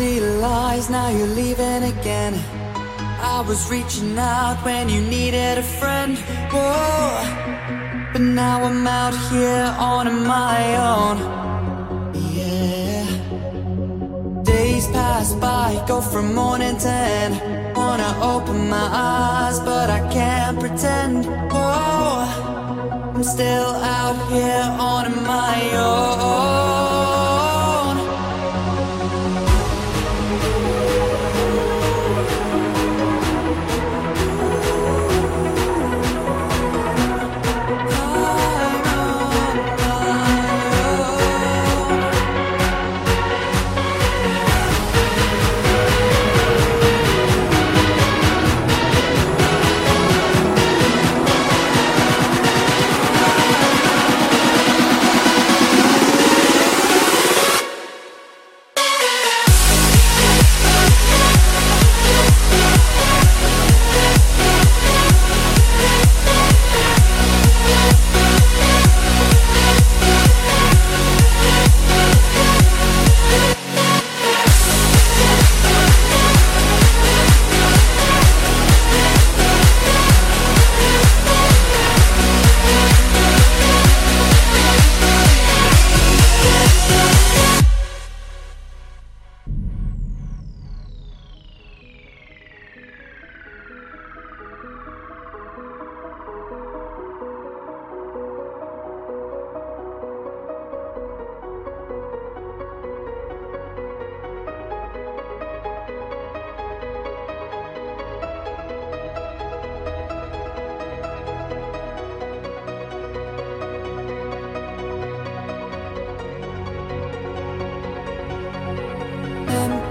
lies, now you're leaving again. I was reaching out when you needed a friend. Whoa, but now I'm out here on my own. Yeah. Days pass by, go from morning to end. Wanna open my eyes, but I can't pretend. Whoa, I'm still out here on my own.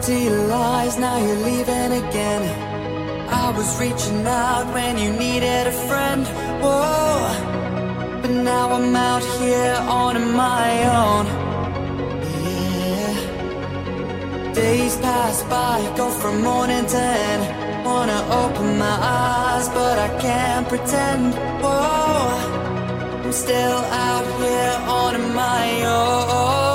Empty lies, now you're leaving again. I was reaching out when you needed a friend. Whoa, but now I'm out here on my own. Yeah. Days pass by, go from morning to end. Wanna open my eyes, but I can't pretend. Whoa, I'm still out here on my own.